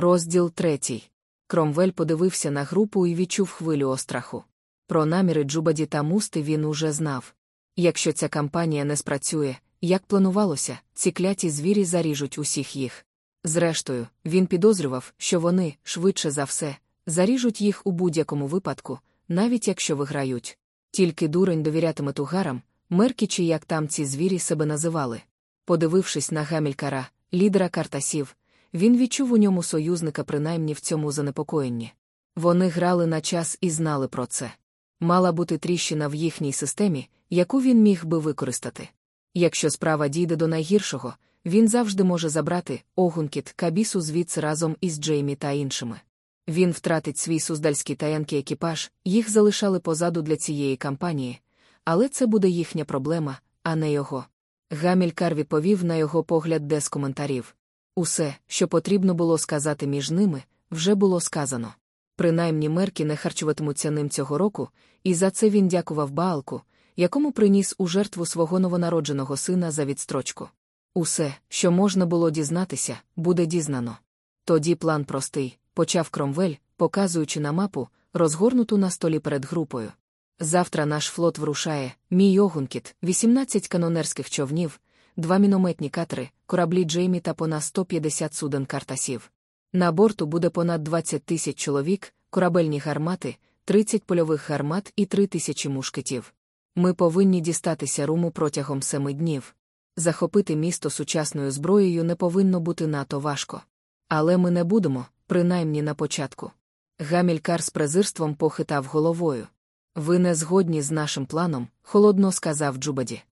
Розділ третій. Кромвель подивився на групу і відчув хвилю остраху. Про наміри Джубаді та Мусти він уже знав. Якщо ця кампанія не спрацює, як планувалося, ці кляті звірі заріжуть усіх їх. Зрештою, він підозрював, що вони, швидше за все, заріжуть їх у будь-якому випадку, навіть якщо виграють. Тільки дурень довірятиме тугарам, мерки чи як там ці звірі себе називали. Подивившись на гамількара, лідера картасів, він відчув у ньому союзника принаймні в цьому занепокоєнні. Вони грали на час і знали про це. Мала бути тріщина в їхній системі, яку він міг би використати. Якщо справа дійде до найгіршого, він завжди може забрати огункіт кабісу звідси разом із Джеймі та іншими. Він втратить свій суздальський таянкий екіпаж, їх залишали позаду для цієї кампанії, але це буде їхня проблема, а не його. Гамількар відповів на його погляд без коментарів. Усе, що потрібно було сказати між ними, вже було сказано. Принаймні мерки не харчуватимуться ним цього року, і за це він дякував Баалку, якому приніс у жертву свого новонародженого сина за відстрочку. Усе, що можна було дізнатися, буде дізнано. Тоді план простий, почав Кромвель, показуючи на мапу, розгорнуту на столі перед групою. Завтра наш флот врушає, мій Огункіт, 18 канонерських човнів, два мінометні катри, кораблі Джеймі та понад 150 суден картасів. На борту буде понад 20 тисяч чоловік, корабельні гармати, 30 польових гармат і 3 тисячі мушкетів. Ми повинні дістатися руму протягом семи днів. Захопити місто сучасною зброєю не повинно бути надто важко. Але ми не будемо, принаймні на початку. Гамількар з презирством похитав головою. Ви не згодні з нашим планом, холодно сказав Джубаді.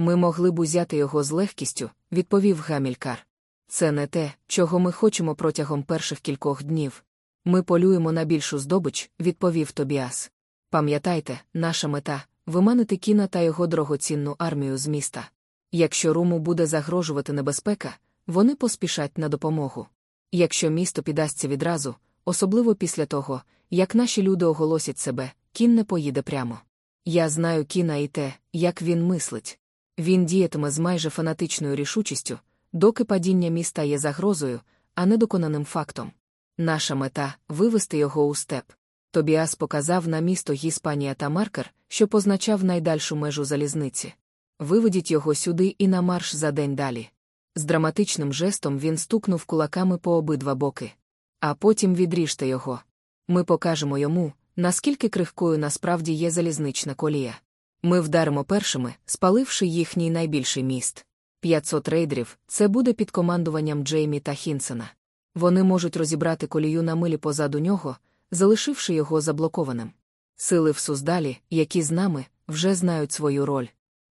Ми могли б узяти його з легкістю, відповів Гамількар. Це не те, чого ми хочемо протягом перших кількох днів. Ми полюємо на більшу здобич, відповів Тобіас. Пам'ятайте, наша мета виманити кіна та його дорогоцінну армію з міста. Якщо руму буде загрожувати небезпека, вони поспішать на допомогу. Якщо місто піддасться відразу, особливо після того, як наші люди оголосять себе, кін не поїде прямо. Я знаю кіна і те, як він мислить. Він діятиме з майже фанатичною рішучістю, доки падіння міста є загрозою, а не доконаним фактом. Наша мета вивести його у степ. Тобіас показав на місто Гіспанія та маркер, що позначав найдальшу межу залізниці. Виведіть його сюди і на марш за день далі. З драматичним жестом він стукнув кулаками по обидва боки. А потім відріжте його. Ми покажемо йому, наскільки крихкою насправді є залізнична колія. Ми вдаримо першими, спаливши їхній найбільший міст. 500 рейдерів це буде під командуванням Джеймі та Хінсена. Вони можуть розібрати колію на милі позаду нього, залишивши його заблокованим. Сили в Суздалі, які з нами, вже знають свою роль.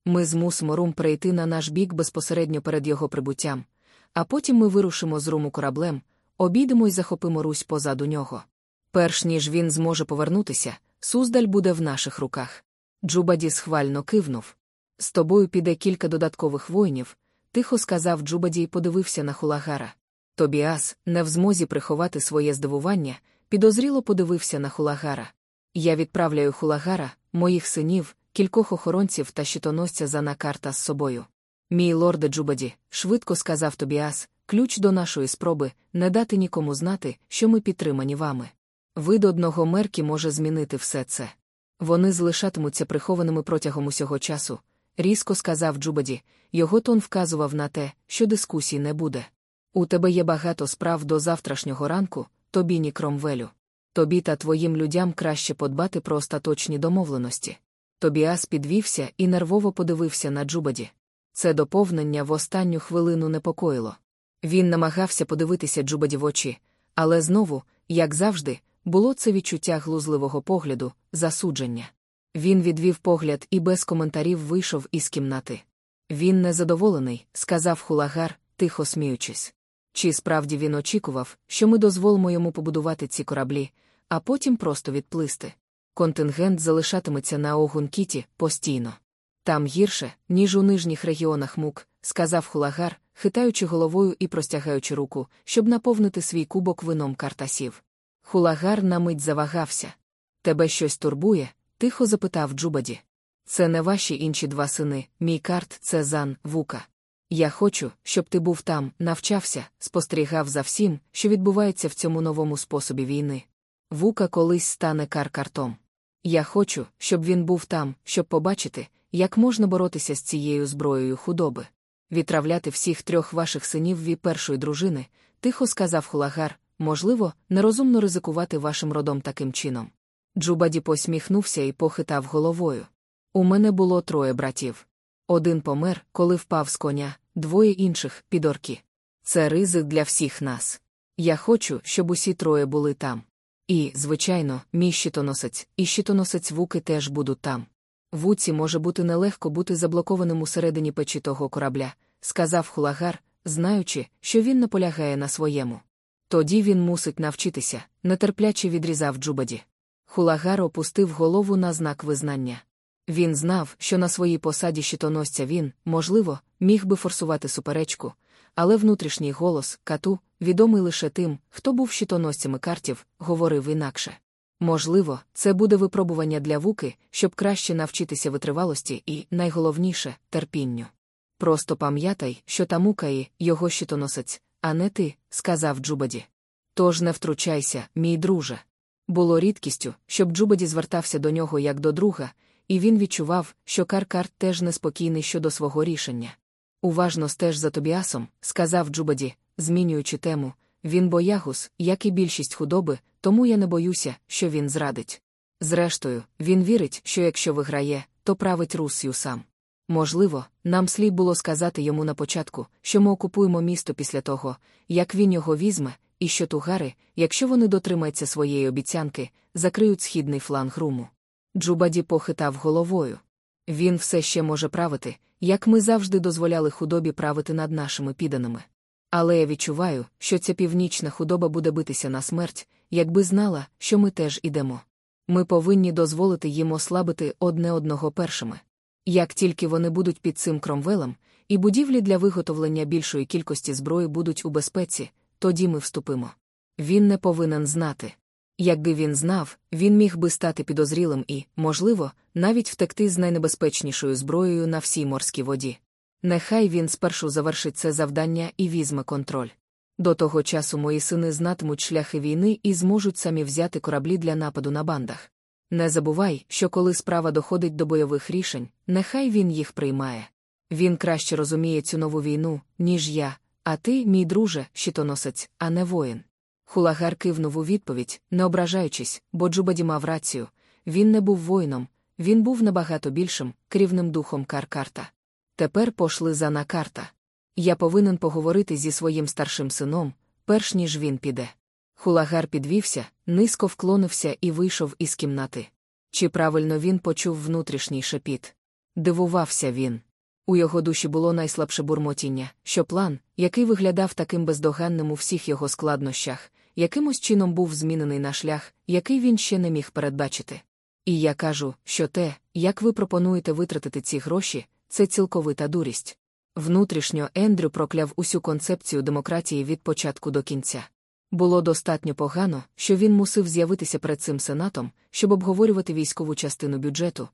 Ми змусимо рум прийти на наш бік безпосередньо перед його прибуттям, а потім ми вирушимо з руму кораблем, обійдемо й захопимо Русь позаду нього. Перш ніж він зможе повернутися, Суздаль буде в наших руках. Джубаді схвально кивнув. З тобою піде кілька додаткових воїнів, тихо сказав Джубаді і подивився на хулагара. Тобіас, не в змозі приховати своє здивування, підозріло подивився на хулагара. Я відправляю хулагара, моїх синів, кількох охоронців та щитоносця за накарта з собою. Мій лорде Джубаді, швидко сказав Тобіас, ключ до нашої спроби не дати нікому знати, що ми підтримані вами. Вид одного мерки може змінити все це. Вони залишатимуться прихованими протягом усього часу, різко сказав Джубаді, його тон вказував на те, що дискусій не буде. У тебе є багато справ до завтрашнього ранку, Тобіасе Кромвелю. Тобі та твоїм людям краще подбати про остаточні домовленості. Тобіас підвівся і нервово подивився на Джубаді. Це доповнення в останню хвилину непокоїло. Він намагався подивитися Джубаді в очі, але знову, як завжди, було це відчуття глузливого погляду, засудження. Він відвів погляд і без коментарів вийшов із кімнати. Він незадоволений, сказав хулагар, тихо сміючись. Чи справді він очікував, що ми дозволимо йому побудувати ці кораблі, а потім просто відплисти. Контингент залишатиметься на Огункіті постійно. Там гірше, ніж у нижніх регіонах мук, сказав хулагар, хитаючи головою і простягаючи руку, щоб наповнити свій кубок вином картасів. Хулагар на мить завагався. Тебе щось турбує? тихо запитав Джубаді. Це не ваші інші два сини, мій карт це Зан, Вука. Я хочу, щоб ти був там, навчався, спостерігав за всім, що відбувається в цьому новому способі війни. Вука колись стане каркартом. Я хочу, щоб він був там, щоб побачити, як можна боротися з цією зброєю худоби. Відтравляти всіх трьох ваших синів ві першої дружини, тихо сказав хулагар, можливо, нерозумно ризикувати вашим родом таким чином. Джубаді посміхнувся і похитав головою. У мене було троє братів. Один помер, коли впав з коня, двоє інших підорки. Це ризик для всіх нас. Я хочу, щоб усі троє були там. І, звичайно, мій щитоносець і щитоносець вуки теж будуть там. Вуці може бути нелегко бути заблокованим усередині печі того корабля, сказав хулагар, знаючи, що він наполягає на своєму. Тоді він мусить навчитися, нетерпляче відрізав Джубаді. Хулагар опустив голову на знак визнання. Він знав, що на своїй посаді щитоносця він, можливо, міг би форсувати суперечку, але внутрішній голос, кату, відомий лише тим, хто був щитоносцями картів, говорив інакше. Можливо, це буде випробування для вуки, щоб краще навчитися витривалості і, найголовніше, терпінню. Просто пам'ятай, що Тамукаї – його щитоносець, а не ти, сказав Джубаді. Тож не втручайся, мій друже. Було рідкістю, щоб Джубаді звертався до нього як до друга, і він відчував, що Каркар теж неспокійний щодо свого рішення. Уважно стеж за Тобіасом, сказав Джубаді, змінюючи тему, він боягуз, як і більшість худоби, тому я не боюся, що він зрадить. Зрештою, він вірить, що якщо виграє, то править Руссю сам. Можливо, нам слід було сказати йому на початку, що ми окупуємо місто після того, як він його візьме, і що тугари, якщо вони дотримаються своєї обіцянки, закриють східний фланг руму. Джубаді похитав головою. Він все ще може правити, як ми завжди дозволяли худобі правити над нашими підданими. Але я відчуваю, що ця північна худоба буде битися на смерть, якби знала, що ми теж ідемо. Ми повинні дозволити їм ослабити одне одного першими. Як тільки вони будуть під цим кромвелем, і будівлі для виготовлення більшої кількості зброї будуть у безпеці, тоді ми вступимо. Він не повинен знати. Якби він знав, він міг би стати підозрілим і, можливо, навіть втекти з найнебезпечнішою зброєю на всій морській воді. Нехай він спершу завершить це завдання і візьме контроль. До того часу мої сини знатимуть шляхи війни і зможуть самі взяти кораблі для нападу на бандах. Не забувай, що коли справа доходить до бойових рішень, нехай він їх приймає. Він краще розуміє цю нову війну, ніж я, а ти, мій друже, щитоносець, а не воїн. Хулагар кивнув у відповідь, не ображаючись, бо Джубаді мав рацію. Він не був воїном, він був набагато більшим, керівним духом Каркарта. Тепер пошли за Накарта. Я повинен поговорити зі своїм старшим сином, перш ніж він піде. Хулагар підвівся, низько вклонився і вийшов із кімнати. Чи правильно він почув внутрішній шепіт? Дивувався він. У його душі було найслабше бурмотіння, що план, який виглядав таким бездоганним у всіх його складнощах, якимось чином був змінений на шлях, який він ще не міг передбачити. І я кажу, що те, як ви пропонуєте витратити ці гроші, це цілковита дурість. Внутрішньо Ендрю прокляв усю концепцію демократії від початку до кінця. Було достатньо погано, що він мусив з'явитися перед цим сенатом, щоб обговорювати військову частину бюджету,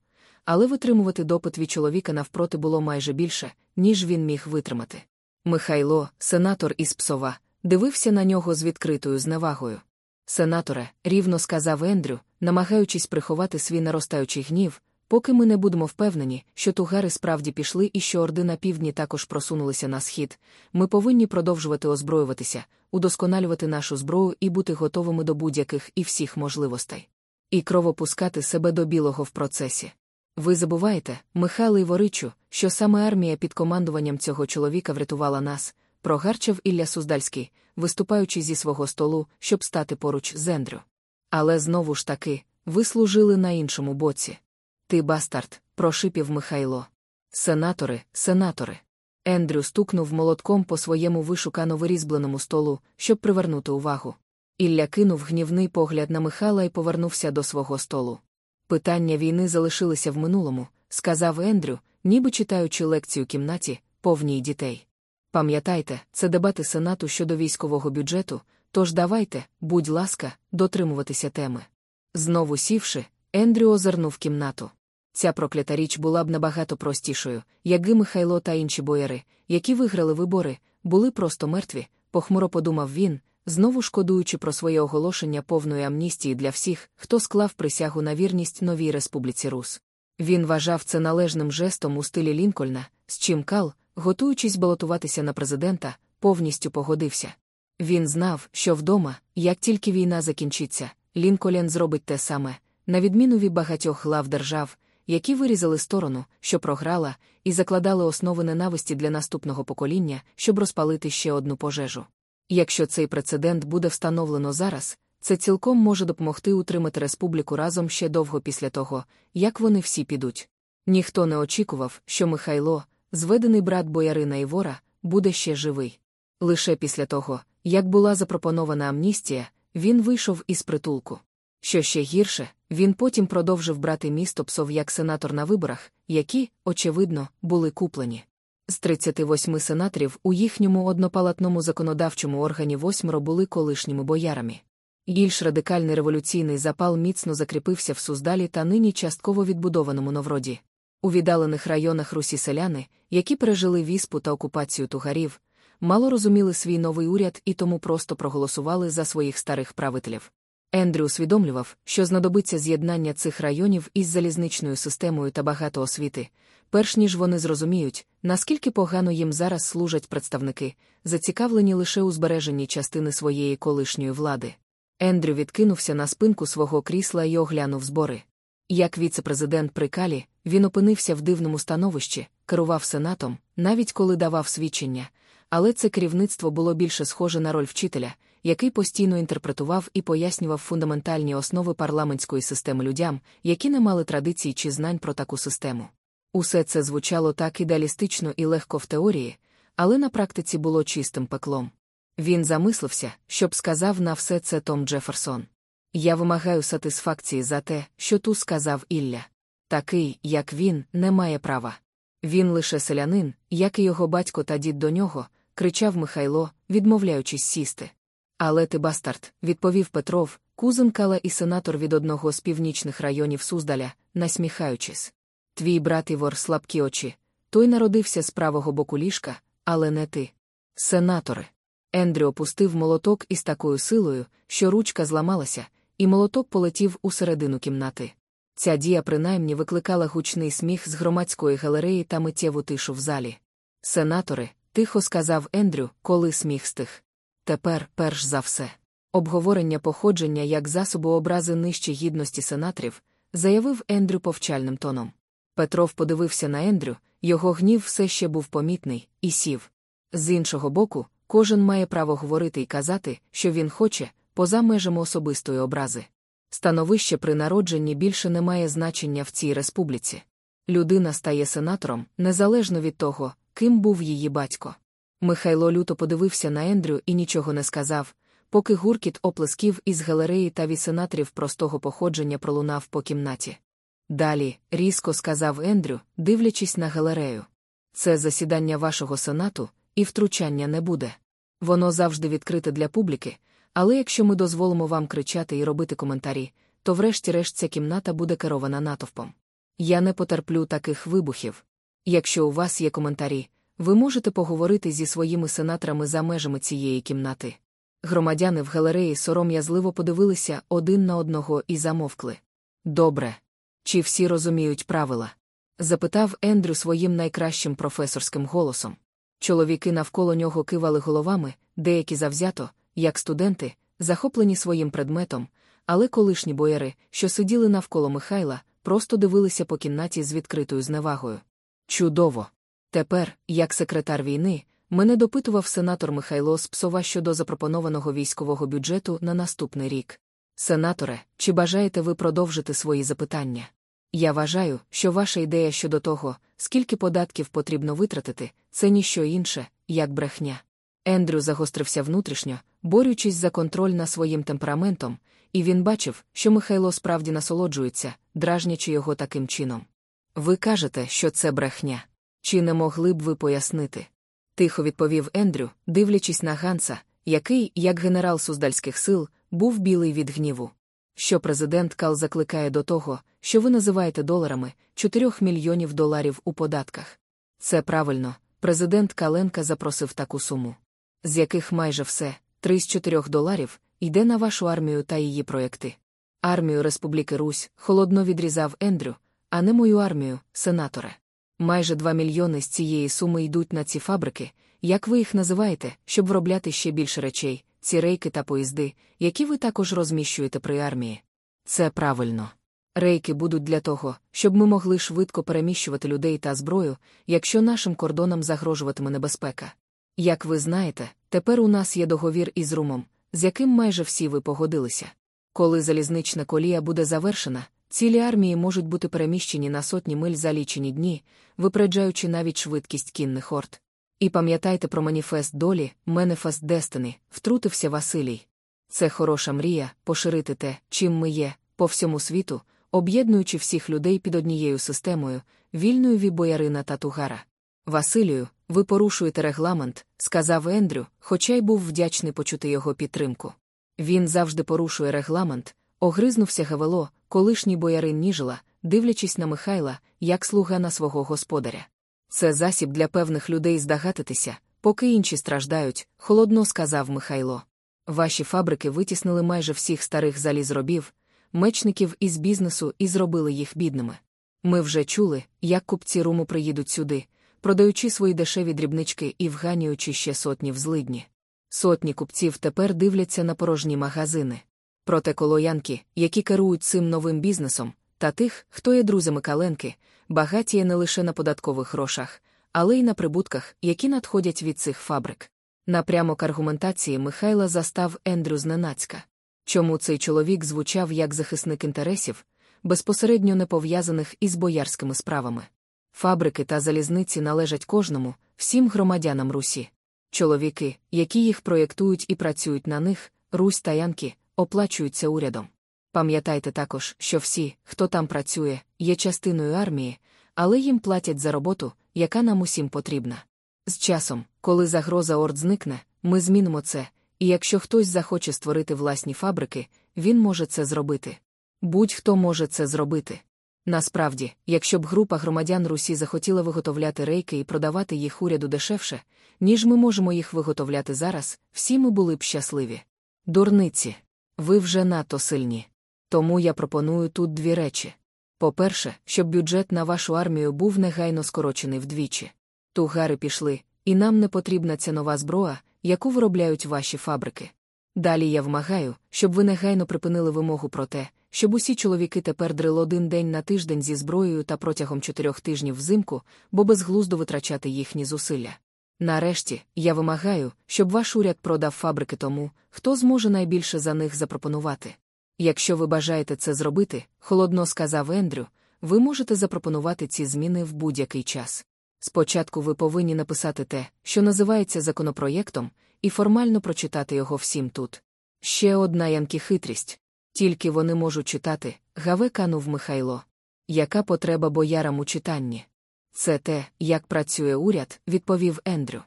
але витримувати допит від чоловіка навпроти було майже більше, ніж він міг витримати. Михайло, сенатор із Псова, дивився на нього з відкритою зневагою. Сенаторе, рівно сказав Ендрю, намагаючись приховати свій наростаючий гнів, поки ми не будемо впевнені, що тугари справді пішли і що орди на півдні також просунулися на схід, ми повинні продовжувати озброюватися, удосконалювати нашу зброю і бути готовими до будь-яких і всіх можливостей. І кровопускати себе до білого в процесі. Ви забуваєте, Михайло Іворичу, що саме армія під командуванням цього чоловіка врятувала нас, прогарчав Ілля Суздальський, виступаючи зі свого столу, щоб стати поруч з Ендрю. Але знову ж таки, ви служили на іншому боці. Ти бастард, прошипів Михайло. Сенатори, сенатори. Ендрю стукнув молотком по своєму вишукано вирізбленому столу, щоб привернути увагу. Ілля кинув гнівний погляд на Михайла і повернувся до свого столу. Питання війни залишилися в минулому, сказав Ендрю, ніби читаючи лекцію кімнаті, повній дітей. Пам'ятайте, це дебати Сенату щодо військового бюджету, тож давайте, будь ласка, дотримуватися теми. Знову сівши, Ендрю озирнув кімнату. Ця проклята річ була б набагато простішою, якби Михайло та інші бояри, які виграли вибори, були просто мертві, похмуро подумав він, знову шкодуючи про своє оголошення повної амністії для всіх, хто склав присягу на вірність новій республіці Рус. Він вважав це належним жестом у стилі Лінкольна, з чим Кал, готуючись балотуватися на президента, повністю погодився. Він знав, що вдома, як тільки війна закінчиться, Лінкольн зробить те саме, на відміну від багатьох глав держав, які вирізали сторону, що програла, і закладали основи ненависті для наступного покоління, щоб розпалити ще одну пожежу. Якщо цей прецедент буде встановлено зараз, це цілком може допомогти утримати республіку разом ще довго після того, як вони всі підуть. Ніхто не очікував, що Михайло, зведений брат боярина Івора, буде ще живий. Лише після того, як була запропонована амністія, він вийшов із притулку. Що ще гірше, він потім продовжив брати місто псов як сенатор на виборах, які, очевидно, були куплені. З 38 сенаторів у їхньому однопалатному законодавчому органі восьмеро були колишніми боярами. Більш радикальний революційний запал міцно закріпився в Суздалі та нині частково відбудованому Новроді. У віддалених районах Русі селяни, які пережили віспу та окупацію тугарів, мало розуміли свій новий уряд і тому просто проголосували за своїх старих правителів. Ендрю усвідомлював, що знадобиться з'єднання цих районів із залізничною системою та багато освіти, перш ніж вони зрозуміють, наскільки погано їм зараз служать представники, зацікавлені лише у збереженні частини своєї колишньої влади. Ендрю відкинувся на спинку свого крісла і оглянув збори. Як віце-президент при Калі, він опинився в дивному становищі, керував сенатом, навіть коли давав свідчення, але це керівництво було більше схоже на роль вчителя, який постійно інтерпретував і пояснював фундаментальні основи парламентської системи людям, які не мали традицій чи знань про таку систему. Усе це звучало так ідеалістично і легко в теорії, але на практиці було чистим пеклом. Він замислився, щоб сказав на все це Том Джеферсон. Я вимагаю сатисфакції за те, що ту сказав Ілля. Такий, як він, не має права. Він лише селянин, як і його батько та дід до нього, кричав Михайло, відмовляючись сісти. Але ти бастард, відповів Петров, кузен Кала і сенатор від одного з північних районів Суздаля, насміхаючись. Твій брат Івор слабкі очі. Той народився з правого боку ліжка, але не ти. Сенатори. Ендрю опустив молоток із такою силою, що ручка зламалася, і молоток полетів у середину кімнати. Ця дія принаймні викликала гучний сміх з громадської галереї та миттєву тишу в залі. Сенатори, тихо сказав Ендрю, коли сміх стих. Тепер, перш за все, обговорення походження як засобу образи нижче гідності сенаторів, заявив Ендрю повчальним тоном. Петров подивився на Ендрю, його гнів все ще був помітний, і сів. З іншого боку, кожен має право говорити і казати, що він хоче, поза межами особистої образи. Становище при народженні більше не має значення в цій республіці. Людина стає сенатором, незалежно від того, ким був її батько. Михайло люто подивився на Ендрю і нічого не сказав, поки гуркіт оплесків із галереї та вісенаторів простого походження пролунав по кімнаті. Далі, різко сказав Ендрю, дивлячись на галерею. Це засідання вашого сенату, і втручання не буде. Воно завжди відкрите для публіки, але якщо ми дозволимо вам кричати і робити коментарі, то врешті-решт ця кімната буде керована натовпом. Я не потерплю таких вибухів. Якщо у вас є коментарі, ви можете поговорити зі своїми сенаторами за межами цієї кімнати. Громадяни в галереї сором'язливо подивилися один на одного і замовкли. Добре. Чи всі розуміють правила? запитав Ендрю своїм найкращим професорським голосом. Чоловіки навколо нього кивали головами, деякі завзято, як студенти, захоплені своїм предметом, але колишні бояри, що сиділи навколо Михайла, просто дивилися по кімнаті з відкритою зневагою. Чудово! Тепер, як секретар війни, мене допитував сенатор Михайло Спсова щодо запропонованого військового бюджету на наступний рік. Сенаторе, чи бажаєте ви продовжити свої запитання? Я вважаю, що ваша ідея щодо того, скільки податків потрібно витратити, це ніщо інше, як брехня. Ендрю загострився внутрішньо, борючись за контроль над своїм темпераментом, і він бачив, що Михайло справді насолоджується, дражнячи його таким чином. Ви кажете, що це брехня. Чи не могли б ви пояснити? Тихо відповів Ендрю, дивлячись на Ганса, який, як генерал суздальських сил, був білий від гніву. Що президент Кал закликає до того, що ви називаєте доларами 4 мільйонів доларів у податках. Це правильно, президент Каленка запросив таку суму, з яких майже все, 3 з 4 доларів, йде на вашу армію та її проекти. Армію Республіки Русь холодно відрізав Ендрю, а не мою армію, сенаторе. Майже 2 мільйони з цієї суми йдуть на ці фабрики, як ви їх називаєте, щоб виробляти ще більше речей, ці рейки та поїзди, які ви також розміщуєте при армії. Це правильно. Рейки будуть для того, щоб ми могли швидко переміщувати людей та зброю, якщо нашим кордонам загрожуватиме небезпека. Як ви знаєте, тепер у нас є договір із Румом, з яким майже всі ви погодилися. Коли залізнична колія буде завершена, цілі армії можуть бути переміщені на сотні миль за лічені дні, випереджаючи навіть швидкість кінних орд. І пам'ятайте про маніфест долі, Менефест Дестини, втрутився Василій. Це хороша мрія поширити те, чим ми є, по всьому світу, об'єднуючи всіх людей під однією системою, вільною від боярина та тугара. Василію, ви порушуєте регламент, сказав Ендрю, хоча й був вдячний почути його підтримку. Він завжди порушує регламент, огризнувся Гавело, колишній боярин Ніжела, дивлячись на Михайла, як слуга на свого господаря. Це засіб для певних людей здогатитися, поки інші страждають, холодно сказав Михайло. Ваші фабрики витіснили майже всіх старих залізробів, мечників із бізнесу і зробили їх бідними. Ми вже чули, як купці руму приїдуть сюди, продаючи свої дешеві дрібнички і вганюючи ще сотні в злидні. Сотні купців тепер дивляться на порожні магазини. Проте колоянки, які керують цим новим бізнесом, та тих, хто є друзями каленки, багатіє не лише на податкових грошах, але й на прибутках, які надходять від цих фабрик. Напрямок аргументації Михайла застав Ендрю зненацька. Чому цей чоловік звучав як захисник інтересів, безпосередньо не пов'язаних із боярськими справами? Фабрики та залізниці належать кожному, всім громадянам Русі. Чоловіки, які їх проєктують і працюють на них, Русь та Янки, оплачуються урядом. Пам'ятайте також, що всі, хто там працює, є частиною армії, але їм платять за роботу, яка нам усім потрібна. З часом, коли загроза орд зникне, ми змінимо це, і якщо хтось захоче створити власні фабрики, він може це зробити. Будь-хто може це зробити. Насправді, якщо б група громадян Русі захотіла виготовляти рейки і продавати їх уряду дешевше, ніж ми можемо їх виготовляти зараз, всі ми були б щасливі. Дурниці, ви вже надто сильні. Тому я пропоную тут дві речі. По-перше, щоб бюджет на вашу армію був негайно скорочений вдвічі. Тугари пішли, і нам не потрібна ця нова зброя, яку виробляють ваші фабрики. Далі я вимагаю, щоб ви негайно припинили вимогу про те, щоб усі чоловіки тепер дрили один день на тиждень зі зброєю та протягом чотирьох тижнів взимку, бо безглуздо витрачати їхні зусилля. Нарешті, я вимагаю, щоб ваш уряд продав фабрики тому, хто зможе найбільше за них запропонувати. Якщо ви бажаєте це зробити, холодно сказав Ендрю, ви можете запропонувати ці зміни в будь-який час. Спочатку ви повинні написати те, що називається законопроєктом, і формально прочитати його всім тут. Ще одна янки хитрість. Тільки вони можуть читати, гаве канув Михайло. Яка потреба боярам у читанні? Це те, як працює уряд, відповів Ендрю.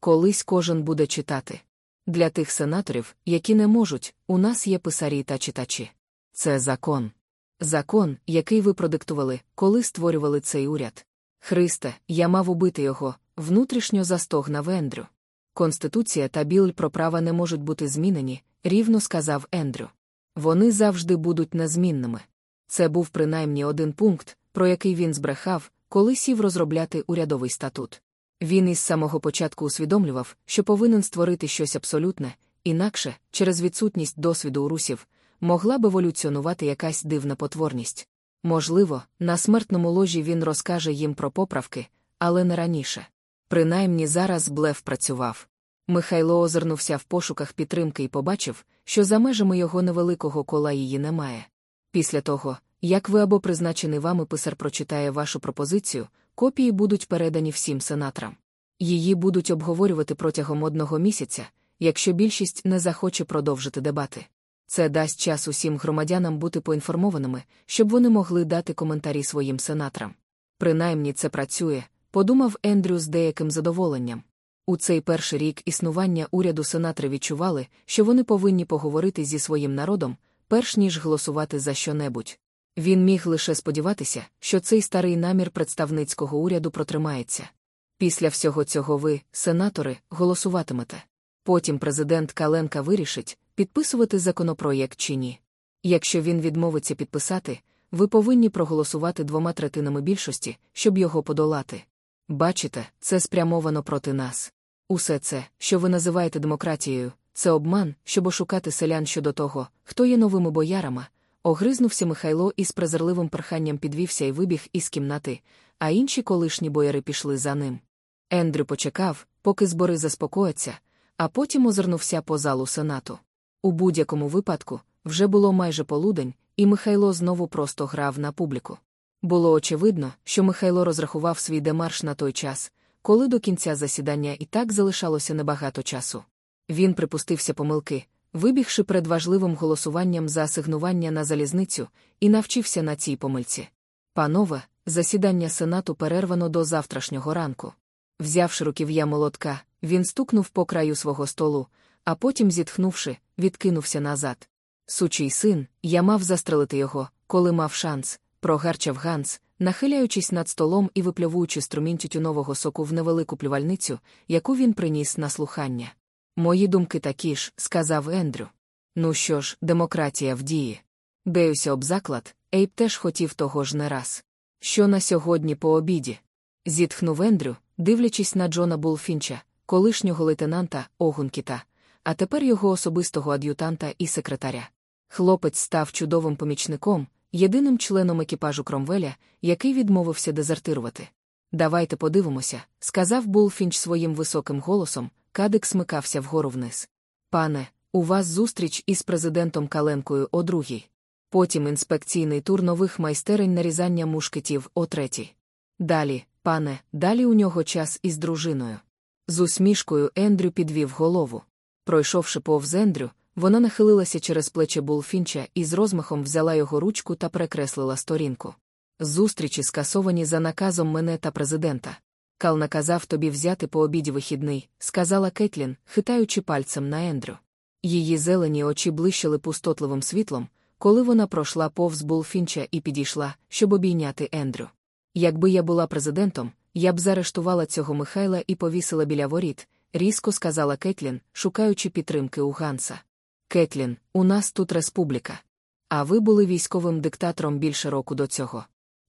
Колись кожен буде читати. Для тих сенаторів, які не можуть, у нас є писарі та читачі. Це закон. Закон, який ви продиктували, коли створювали цей уряд. Христе, я мав убити його, внутрішньо застогнав Ендрю. Конституція та біль про права не можуть бути змінені, рівно сказав Ендрю. Вони завжди будуть незмінними. Це був принаймні один пункт, про який він збрехав, коли сів розробляти урядовий статут. Він із самого початку усвідомлював, що повинен створити щось абсолютне, інакше, через відсутність досвіду у русів, могла б еволюціонувати якась дивна потворність. Можливо, на смертному ложі він розкаже їм про поправки, але не раніше. Принаймні зараз блеф працював. Михайло озирнувся в пошуках підтримки і побачив, що за межами його невеликого кола її немає. Після того, як ви або призначений вами писар прочитає вашу пропозицію, копії будуть передані всім сенаторам. Її будуть обговорювати протягом одного місяця, якщо більшість не захоче продовжити дебати. Це дасть час усім громадянам бути поінформованими, щоб вони могли дати коментарі своїм сенаторам. Принаймні це працює, подумав Ендрю з деяким задоволенням. У цей перший рік існування уряду сенатори відчували, що вони повинні поговорити зі своїм народом, перш ніж голосувати за що-небудь. Він міг лише сподіватися, що цей старий намір представницького уряду протримається. Після всього цього ви, сенатори, голосуватимете. Потім президент Каленка вирішить, підписувати законопроєкт чи ні. Якщо він відмовиться підписати, ви повинні проголосувати двома третинами більшості, щоб його подолати. Бачите, це спрямовано проти нас. Усе це, що ви називаєте демократією, це обман, щоб ошукати селян щодо того, хто є новими боярами. Огризнувся Михайло і з презирливим перханням підвівся і вибіг із кімнати, а інші колишні бояри пішли за ним. Ендрю почекав, поки збори заспокояться, а потім озирнувся по залу сенату. У будь-якому випадку, вже було майже полудень, і Михайло знову просто грав на публіку. Було очевидно, що Михайло розрахував свій демарш на той час, коли до кінця засідання і так залишалося небагато часу. Він припустився помилки, вибігши перед важливим голосуванням за асигнування на залізницю, і навчився на цій помильці. Панове, засідання сенату перервано до завтрашнього ранку. Взявши руків'я молотка, він стукнув по краю свого столу, а потім, зітхнувши, відкинувся назад. Сучий син, я мав застрелити його, коли мав шанс, прогарчав Ганс, нахиляючись над столом і випльовуючи струмінь тютюнового соку в невелику плювальницю, яку він приніс на слухання. Мої думки такі ж, сказав Ендрю. Ну що ж, демократія в дії. Беюся об заклад, Ейб теж хотів того ж не раз. Що на сьогодні по обіді? Зітхнув Ендрю, дивлячись на Джона Булфінча, колишнього лейтенанта Огункіта, а тепер його особистого ад'ютанта і секретаря. Хлопець став чудовим помічником, єдиним членом екіпажу Кромвеля, який відмовився дезертирувати. Давайте подивимося, сказав Булфінч своїм високим голосом, кадик смикався вгору вниз. Пане, у вас зустріч із президентом Каленкою о другій. Потім інспекційний тур нових майстерень нарізання мушкетів о третій. Далі, пане, далі у нього час із дружиною. З усмішкою Ендрю підвів голову. Пройшовши повз Ендрю, вона нахилилася через плече Булфінча і з розмахом взяла його ручку та перекреслила сторінку. Зустрічі скасовані за наказом мене та президента. Кал наказав тобі взяти по обіді вихідний, сказала Кетлін, хитаючи пальцем на Ендрю. Її зелені очі блищили пустотливим світлом, коли вона пройшла повз Булфінча і підійшла, щоб обійняти Ендрю. Якби я була президентом, я б заарештувала цього Михайла і повісила біля воріт, різко сказала Кетлін, шукаючи підтримки у Ганса. Кетлін, у нас тут республіка. А ви були військовим диктатором більше року до цього.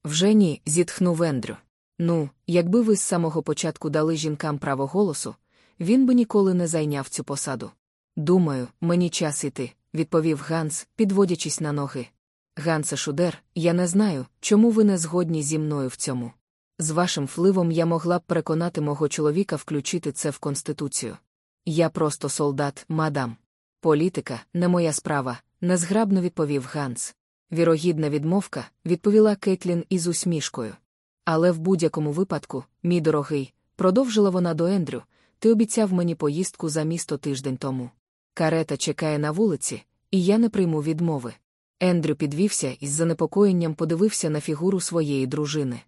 Вже ні, зітхнув Ендрю. Ну, якби ви з самого початку дали жінкам право голосу, він би ніколи не зайняв цю посаду. Думаю, мені час іти, відповів Ганс, підводячись на ноги. Гансе Шудер, я не знаю, чому ви не згодні зі мною в цьому. З вашим впливом я могла б переконати мого чоловіка включити це в Конституцію. Я просто солдат, мадам. Політика не моя справа, незграбно відповів Ганс. Вірогідна відмовка, відповіла Кетлін із усмішкою. Але в будь-якому випадку, мій дорогий, продовжила вона до Ендрю, ти обіцяв мені поїздку за місто тиждень тому. Карета чекає на вулиці, і я не прийму відмови. Ендрю підвівся і з занепокоєнням подивився на фігуру своєї дружини.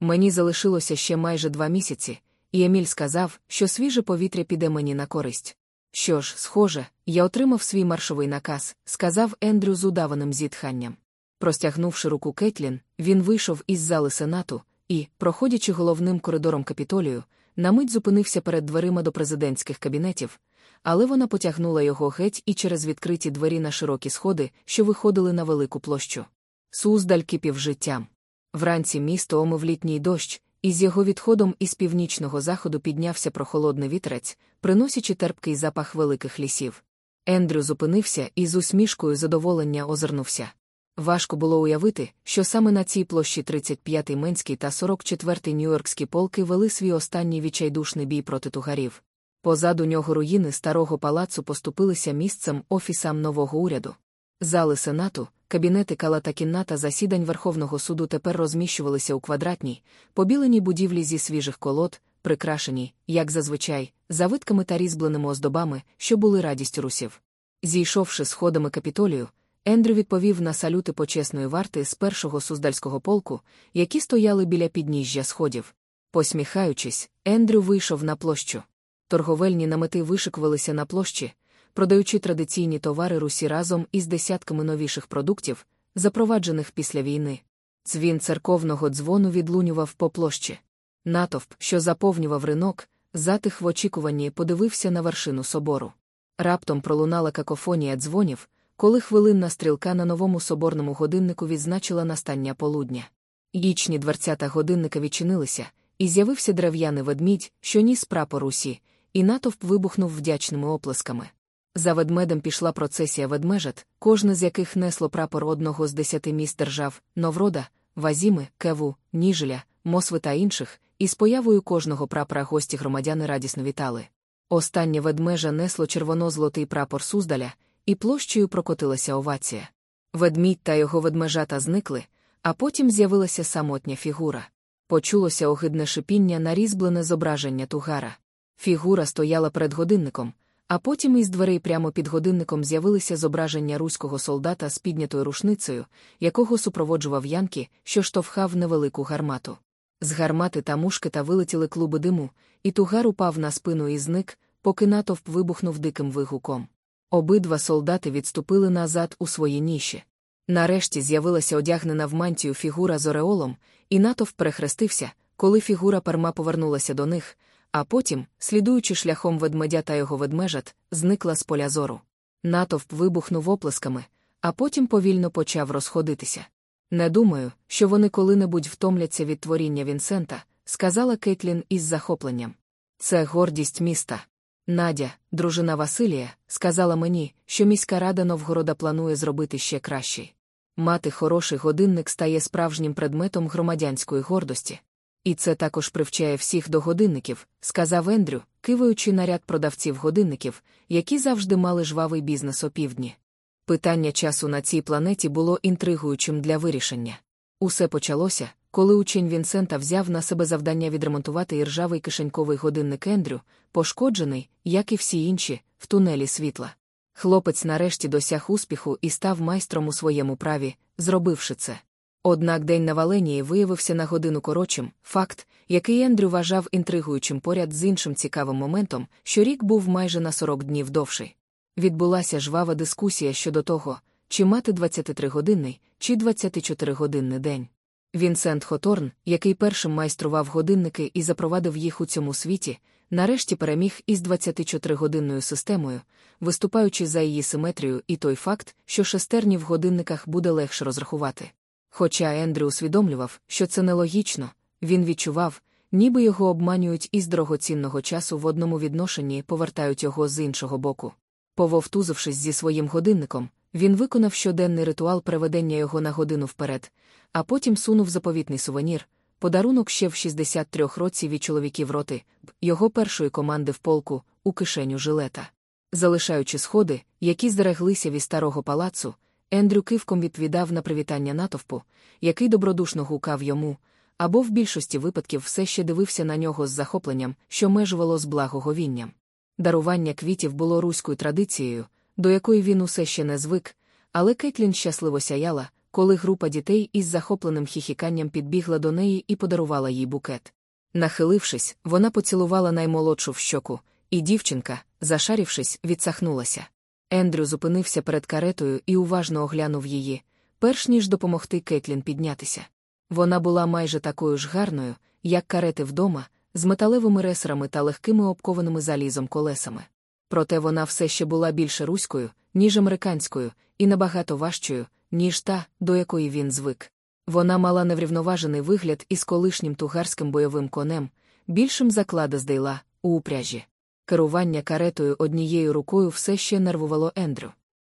Мені залишилося ще майже два місяці, і Еміль сказав, що свіже повітря піде мені на користь. Що ж, схоже, я отримав свій маршовий наказ, сказав Ендрю з удаваним зітханням. Простягнувши руку Кетлін, він вийшов із зали сенату і, проходячи головним коридором капітолію, на мить зупинився перед дверима до президентських кабінетів, але вона потягнула його геть і через відкриті двері на широкі сходи, що виходили на велику площу. Суздаль кипів життям. Вранці місто омив літній дощ, і з його відходом із північного заходу піднявся прохолодний вітрець, приносячи терпкий запах великих лісів. Ендрю зупинився і з усмішкою задоволення озирнувся. Важко було уявити, що саме на цій площі 35-й Менський та 44-й Нью-Йоркські полки вели свій останній відчайдушний бій проти тугарів. Позаду нього руїни старого палацу поступилися місцем офісам нового уряду. Зали сенату, кабінети кала та кімната засідань Верховного суду тепер розміщувалися у квадратній, побіленій будівлі зі свіжих колод, прикрашені, як зазвичай, завитками та різьбленими оздобами, що були радістю русів. Зійшовши сходами капітолію, Ендрю відповів на салюти почесної варти з першого суздальського полку, які стояли біля підніжжя сходів. Посміхаючись, Ендрю вийшов на площу. Торговельні намети вишикувалися на площі, продаючи традиційні товари Русі разом із десятками новіших продуктів, запроваджених після війни. Дзвін церковного дзвону відлунював по площі. Натовп, що заповнював ринок, затих в очікуванні подивився на вершину собору. Раптом пролунала какофонія дзвонів, коли хвилинна стрілка на новому соборному годиннику відзначила настання полудня. Їчні дверцята годинника відчинилися, і з'явився дерев'яний ведмідь, що ніс прапор усі, і натовп вибухнув вдячними оплесками. За ведмедем пішла процесія ведмежат, кожне з яких несло прапор одного з десяти міст держав Новрода, Вазіми, Кеву, Ніжеля, Мосви та інших, і з появою кожного прапора гості громадяни радісно вітали. Останнє ведмежа несло червоно-золотий прапор Суздаля, і площею прокотилася овація. Ведмідь та його ведмежата зникли, а потім з'явилася самотня фігура. Почулося огидне шипіння на різьблене зображення тугара. Фігура стояла перед годинником, а потім із дверей прямо під годинником з'явилися зображення руського солдата з піднятою рушницею, якого супроводжував Янки, що штовхав невелику гармату. З гармати та мушкета вилетіли клуби диму, і тугар упав на спину і зник, поки натовп вибухнув диким вигуком. Обидва солдати відступили назад у свої ніші. Нарешті з'явилася одягнена в мантію фігура з ореолом, і натовп перехрестився, коли фігура перма повернулася до них, а потім, слідуючи шляхом ведмедя та його ведмежат, зникла з поля зору. Натовп вибухнув оплесками, а потім повільно почав розходитися. Не думаю, що вони коли-небудь втомляться від творіння Вінсента, сказала Кейтлін із захопленням. Це гордість міста. Надя, дружина Василія, сказала мені, що міська рада Новгорода планує зробити ще кращий. Мати хороший годинник стає справжнім предметом громадянської гордості. І це також привчає всіх до годинників, сказав Ендрю, киваючи на ряд продавців годинників, які завжди мали жвавий бізнес опівдні. Питання часу на цій планеті було інтригуючим для вирішення. Усе почалося, коли учень Вінсента взяв на себе завдання відремонтувати іржавий кишеньковий годинник Ендрю, пошкоджений, як і всі інші, в тунелі світла. Хлопець нарешті досяг успіху і став майстром у своєму праві, зробивши це. Однак день на Валенії виявився на годину коротшим, факт, який Ендрю вважав інтригуючим поряд з іншим цікавим моментом, що рік був майже на 40 днів довший. Відбулася жвава дискусія щодо того, чи мати 23-годинний чи 24-годинний день. Вінсент Хоторн, який першим майстрував годинники і запровадив їх у цьому світі, нарешті переміг із 24-годинною системою, виступаючи за її симетрію і той факт, що шестерні в годинниках буде легше розрахувати. Хоча Ендрю усвідомлював, що це нелогічно, він відчував, ніби його обманюють із дорогоцінного часу в одному відношенні повертають його з іншого боку. Пововтузившись зі своїм годинником, він виконав щоденний ритуал переведення його на годину вперед, а потім сунув заповітний сувенір, подарунок ще в 63 році від чоловіків роти, його першої команди в полку, у кишеню жилета. Залишаючи сходи, які здереглися від старого палацу, Ендрю кивком відповідав на привітання натовпу, який добродушно гукав йому, або в більшості випадків все ще дивився на нього з захопленням, що межувало з благоговінням. Дарування квітів було руською традицією, до якої він усе ще не звик, але Кетлін щасливо сяяла, коли група дітей із захопленим хіхіканням підбігла до неї і подарувала їй букет. Нахилившись, вона поцілувала наймолодшу в щоку, і дівчинка, зашарівшись, відсахнулася. Ендрю зупинився перед каретою і уважно оглянув її, перш ніж допомогти Кетлін піднятися. Вона була майже такою ж гарною, як карети вдома, з металевими ресерами та легкими обкованими залізом колесами. Проте вона все ще була більше руською, ніж американською, і набагато важчою, ніж та, до якої він звик. Вона мала неврівноважений вигляд із колишнім тугарським бойовим конем, більшим заклада здейла, у упряжі. Керування каретою однією рукою все ще нервувало Ендрю.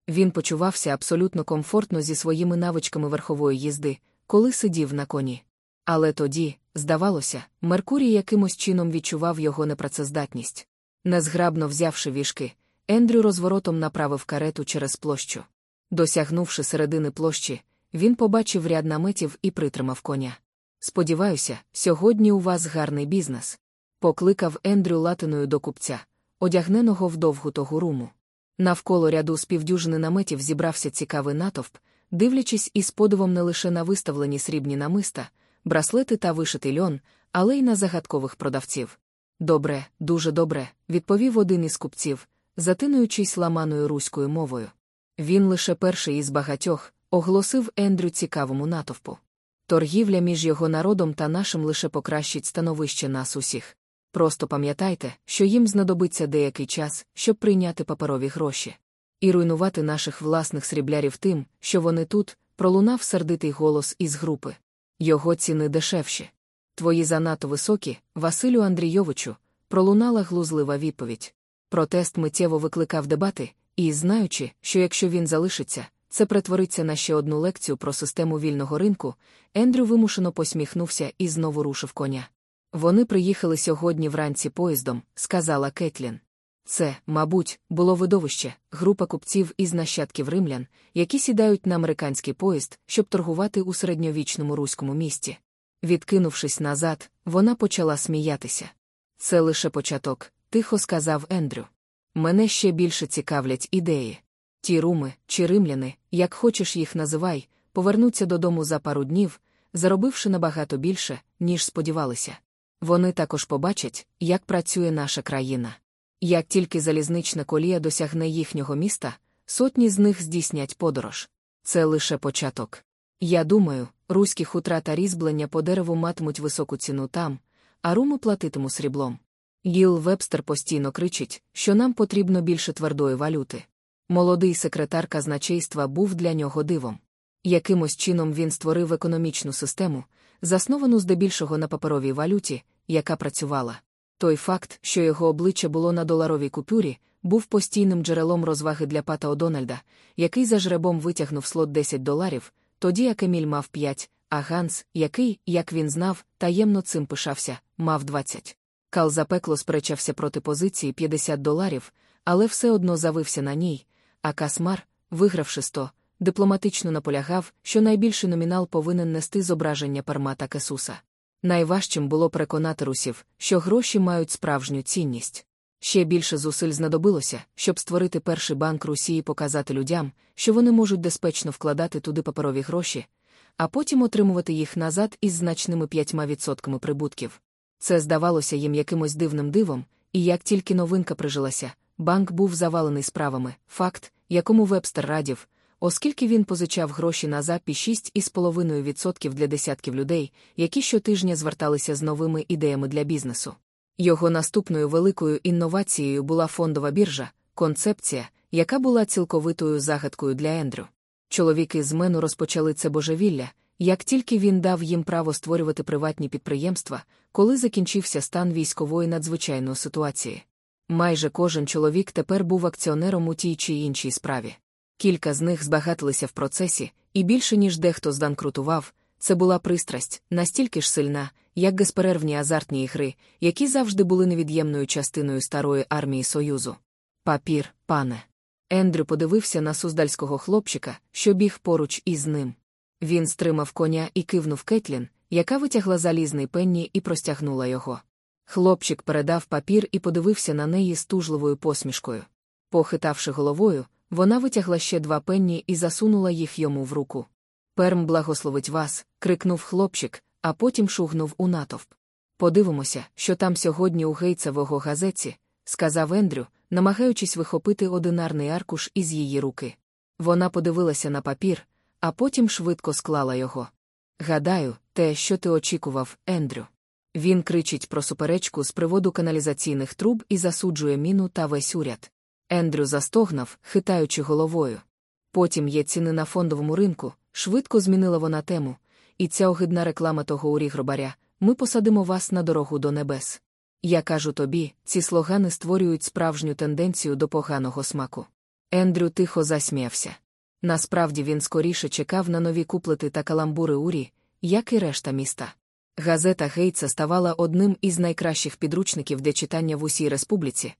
Він почувався абсолютно комфортно зі своїми навичками верхової їзди, коли сидів на коні. Але тоді, здавалося, Меркурій якимось чином відчував його непрацездатність. Незграбно взявши вішки, Ендрю розворотом направив карету через площу. Досягнувши середини площі, він побачив ряд наметів і притримав коня. Сподіваюся, сьогодні у вас гарний бізнес. Покликав Ендрю латиною до купця, одягненого в довгу тогу руму. Навколо ряду співдюжини наметів зібрався цікавий натовп, дивлячись із подивом не лише на виставлені срібні намиста, браслети та вишитий льон, але й на загадкових продавців. Добре, дуже добре, відповів один із купців, затинуючись ламаною руською мовою. Він лише перший із багатьох оголосив Ендрю цікавому натовпу. Торгівля між його народом та нашим лише покращить становище нас усіх. Просто пам'ятайте, що їм знадобиться деякий час, щоб прийняти паперові гроші. І руйнувати наших власних сріблярів тим, що вони тут, пролунав сердитий голос із групи. Його ціни дешевші. Твої занадто високі, Василю Андрійовичу, пролунала глузлива відповідь. Протест миттєво викликав дебати, і, знаючи, що якщо він залишиться, це перетвориться на ще одну лекцію про систему вільного ринку, Ендрю вимушено посміхнувся і знову рушив коня. Вони приїхали сьогодні вранці поїздом, сказала Кетлін. Це, мабуть, було видовище, група купців із нащадків римлян, які сідають на американський поїзд, щоб торгувати у середньовічному руському місті. Відкинувшись назад, вона почала сміятися. Це лише початок, тихо сказав Ендрю. Мене ще більше цікавлять ідеї. Ті руми чи римляни, як хочеш їх називай, повернуться додому за пару днів, заробивши набагато більше, ніж сподівалися. Вони також побачать, як працює наша країна. Як тільки залізнична колія досягне їхнього міста, сотні з них здійснять подорож. Це лише початок. Я думаю, руські хутра та різьблення по дереву матимуть високу ціну там, а руми платитиму сріблом. Гіл Вебстер постійно кричить, що нам потрібно більше твердої валюти. Молодий секретар казначейства був для нього дивом. Якимось чином він створив економічну систему, засновану здебільшого на паперовій валюті, яка працювала. Той факт, що його обличчя було на доларовій купюрі, був постійним джерелом розваги для пата Одональда, який за жребом витягнув слот 10 доларів, тоді як Еміль мав 5, а Ганс, який, як він знав, таємно цим пишався, мав 20. Кал запекло сперечався проти позиції 50 доларів, але все одно завився на ній, а Касмар, вигравши 100, дипломатично наполягав, що найбільший номінал повинен нести зображення Пармата Кесуса. Найважчим було переконати русів, що гроші мають справжню цінність. Ще більше зусиль знадобилося, щоб створити перший банк Русі і показати людям, що вони можуть безпечно вкладати туди паперові гроші, а потім отримувати їх назад із значними 5% прибутків. Це здавалося їм якимось дивним дивом, і як тільки новинка прижилася, банк був завалений справами, факт, якому Вебстер радів, оскільки він позичав гроші на запі 6,5% для десятків людей, які щотижня зверталися з новими ідеями для бізнесу. Його наступною великою інновацією була фондова біржа, концепція, яка була цілковитою загадкою для Ендрю. Чоловіки з мену розпочали це божевілля, як тільки він дав їм право створювати приватні підприємства, коли закінчився стан військової надзвичайної ситуації. Майже кожен чоловік тепер був акціонером у тій чи іншій справі. Кілька з них збагатилися в процесі, і більше ніж дехто зданкрутував, це була пристрасть, настільки ж сильна, як безперервні азартні ігри, які завжди були невід'ємною частиною старої армії Союзу. Папір, пане. Ендрю подивився на суздальського хлопчика, що біг поруч із ним. Він стримав коня і кивнув Кетлін, яка витягла залізний пенні і простягнула його. Хлопчик передав папір і подивився на неї з тужливою посмішкою. Похитавши головою, вона витягла ще два пенні і засунула їх йому в руку. Перм благословить вас, крикнув хлопчик, а потім шугнув у натовп. Подивимося, що там сьогодні у гейцевого газеці, сказав Ендрю, намагаючись вихопити одинарний аркуш із її руки. Вона подивилася на папір, а потім швидко склала його. Гадаю, те, що ти очікував, Ендрю. Він кричить про суперечку з приводу каналізаційних труб і засуджує міну та весь уряд. Ендрю застогнав, хитаючи головою. Потім є ціни на фондовому ринку, швидко змінила вона тему, і ця огидна реклама того урігробаря ми посадимо вас на дорогу до небес. Я кажу тобі, ці слогани створюють справжню тенденцію до поганого смаку. Ендрю тихо засміявся. Насправді він скоріше чекав на нові куплети та каламбури урі, як і решта міста. Газета Гейтса ставала одним із найкращих підручників для читання в усій республіці,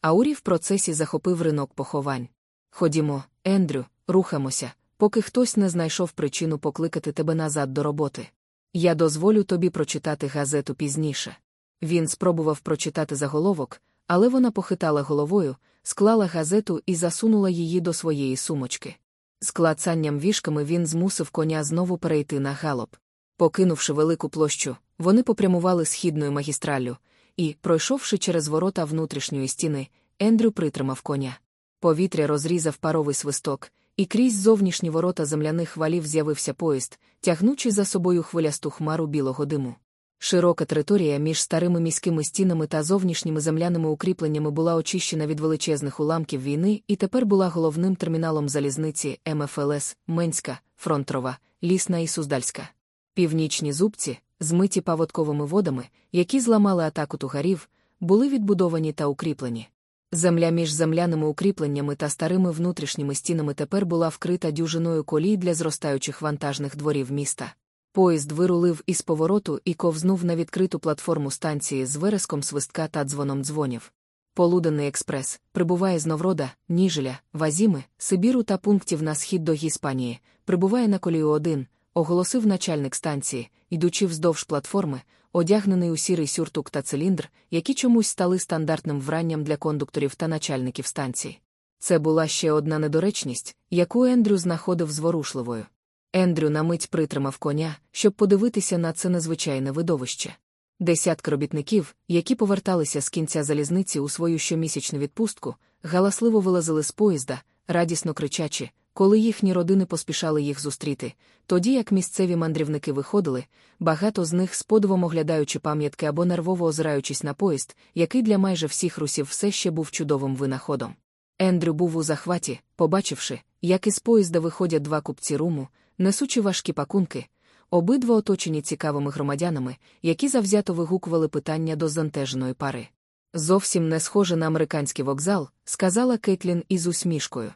а урі в процесі захопив ринок поховань. Ходімо, Ендрю, рухамося, поки хтось не знайшов причину покликати тебе назад до роботи. Я дозволю тобі прочитати газету пізніше. Він спробував прочитати заголовок, але вона похитала головою, склала газету і засунула її до своєї сумочки. З клацанням вішками він змусив коня знову перейти на галоп. Покинувши велику площу, вони попрямували східною магістраллю, і, пройшовши через ворота внутрішньої стіни, Ендрю притримав коня. Повітря розрізав паровий свисток, і крізь зовнішні ворота земляних валів з'явився поїзд, тягнучи за собою хвилясту хмару білого диму. Широка територія між старими міськими стінами та зовнішніми земляними укріпленнями була очищена від величезних уламків війни і тепер була головним терміналом залізниці МФЛС, Менська, Фронтрова, Лісна і Суздальська. Північні зубці, змиті паводковими водами, які зламали атаку тугарів, були відбудовані та укріплені. Земля між земляними укріпленнями та старими внутрішніми стінами тепер була вкрита дюжиною колій для зростаючих вантажних дворів міста. Поїзд вирулив із повороту і ковзнув на відкриту платформу станції з вереском свистка та дзвоном дзвонів. Полуденний експрес прибуває з Новрода, Ніжеля, Вазіми, Сибіру та пунктів на схід до Гіспанії, прибуває на колію 1, оголосив начальник станції, ідучи вздовж платформи, одягнений у сірий сюртук та циліндр, які чомусь стали стандартним вранням для кондукторів та начальників станції. Це була ще одна недоречність, яку Ендрю знаходив зворушливою. Ендрю на мить притримав коня, щоб подивитися на це незвичайне видовище. Десятки робітників, які поверталися з кінця залізниці у свою щомісячну відпустку, галасливо вилазили з поїзда, радісно кричачи, коли їхні родини поспішали їх зустріти, тоді як місцеві мандрівники виходили, багато з них з подивом оглядаючи пам'ятки або нервово озираючись на поїзд, який для майже всіх русів все ще був чудовим винаходом. Ендрю був у захваті, побачивши, як із поїзда виходять два купці руму, несучи важкі пакунки, обидва оточені цікавими громадянами, які завзято вигукували питання до зантеженої пари. Зовсім не схоже на американський вокзал, сказала Кетлін із усмішкою.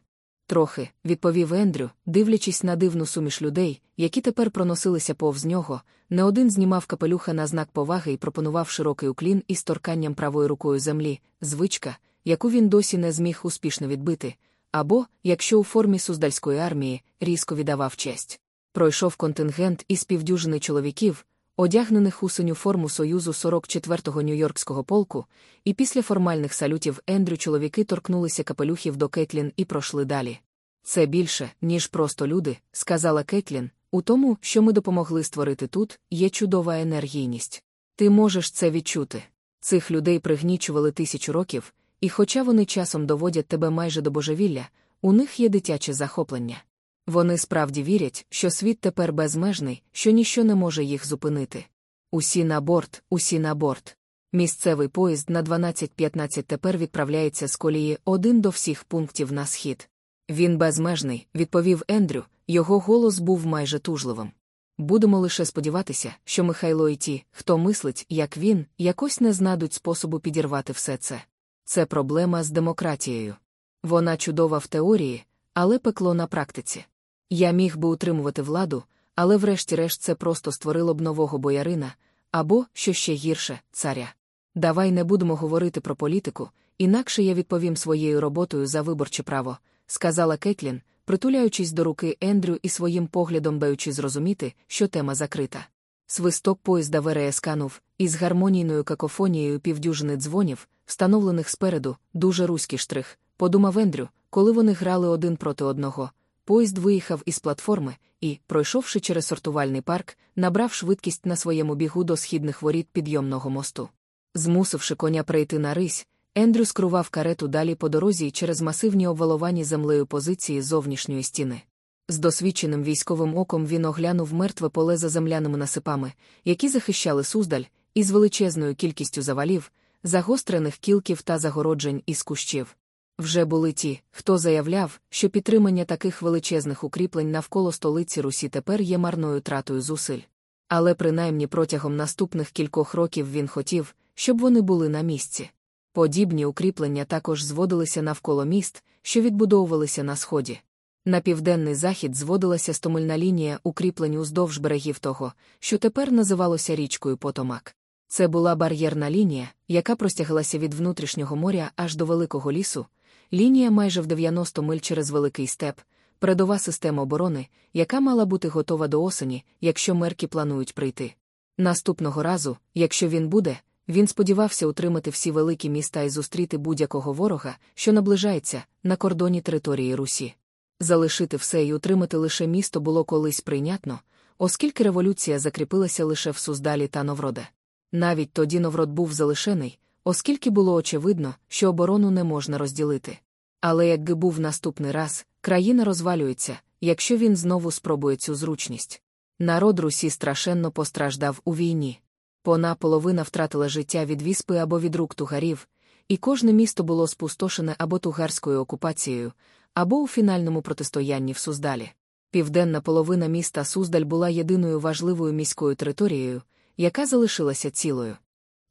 Трохи, відповів Ендрю, дивлячись на дивну суміш людей, які тепер проносилися повз нього, не один знімав капелюха на знак поваги і пропонував широкий уклін із торканням правою рукою землі, звичка, яку він досі не зміг успішно відбити, або, якщо у формі суздальської армії, різко віддавав честь. Пройшов контингент із півдюжини чоловіків, одягнених у форму Союзу 44-го Нью-Йоркського полку, і після формальних салютів Ендрю чоловіки торкнулися капелюхів до Кетлін і пройшли далі. Це більше, ніж просто люди, сказала Кетлін, у тому, що ми допомогли створити тут, є чудова енергійність. Ти можеш це відчути. Цих людей пригнічували тисячу років, і хоча вони часом доводять тебе майже до божевілля, у них є дитяче захоплення. Вони справді вірять, що світ тепер безмежний, що ніщо не може їх зупинити. Усі на борт, усі на борт. Місцевий поїзд на 12.15 тепер відправляється з колії один до всіх пунктів на схід. Він безмежний, відповів Ендрю, його голос був майже тужливим. Будемо лише сподіватися, що Михайло і ті, хто мислить, як він, якось не знайдуть способу підірвати все це. Це проблема з демократією. Вона чудова в теорії, але пекло на практиці. Я міг би утримувати владу, але врешті-решт це просто створило б нового боярина або, що ще гірше, царя. Давай не будемо говорити про політику, інакше я відповім своєю роботою за виборче право, сказала Кетлін, притуляючись до руки Ендрю і своїм поглядом даючи зрозуміти, що тема закрита. Свисток поїзда вереесканув, із гармонійною какофонією півдюжини дзвонів, встановлених спереду, дуже руський штрих, подумав Ендрю, коли вони грали один проти одного. Поїзд виїхав із платформи і, пройшовши через сортувальний парк, набрав швидкість на своєму бігу до східних воріт підйомного мосту. Змусивши коня прийти на рись, Ендрю скрував карету далі по дорозі через масивні обваловані землею позиції зовнішньої стіни. З досвідченим військовим оком він оглянув мертве поле за земляними насипами, які захищали суздаль, із величезною кількістю завалів, загострених кілків та загороджень із кущів. Вже були ті, хто заявляв, що підтримання таких величезних укріплень навколо столиці Русі тепер є марною тратою зусиль. Але принаймні протягом наступних кількох років він хотів, щоб вони були на місці. Подібні укріплення також зводилися навколо міст, що відбудовувалися на сході. На південний захід зводилася стомильна лінія укріплень уздовж берегів того, що тепер називалося річкою Потомак. Це була бар'єрна лінія, яка простягалася від внутрішнього моря аж до великого лісу, лінія майже в 90 миль через великий степ, передова система оборони, яка мала бути готова до осені, якщо мерки планують прийти. Наступного разу, якщо він буде, він сподівався утримати всі великі міста і зустріти будь-якого ворога, що наближається на кордоні території Русі. Залишити все і утримати лише місто було колись прийнятно, оскільки революція закріпилася лише в Суздалі та Новроде. Навіть тоді Новрод був залишений, оскільки було очевидно, що оборону не можна розділити. Але якби був наступний раз, країна розвалюється, якщо він знову спробує цю зручність. Народ Русі страшенно постраждав у війні. Пона половина втратила життя від віспи або від рук тугарів, і кожне місто було спустошене або тугарською окупацією, або у фінальному протистоянні в Суздалі. Південна половина міста Суздаль була єдиною важливою міською територією, яка залишилася цілою.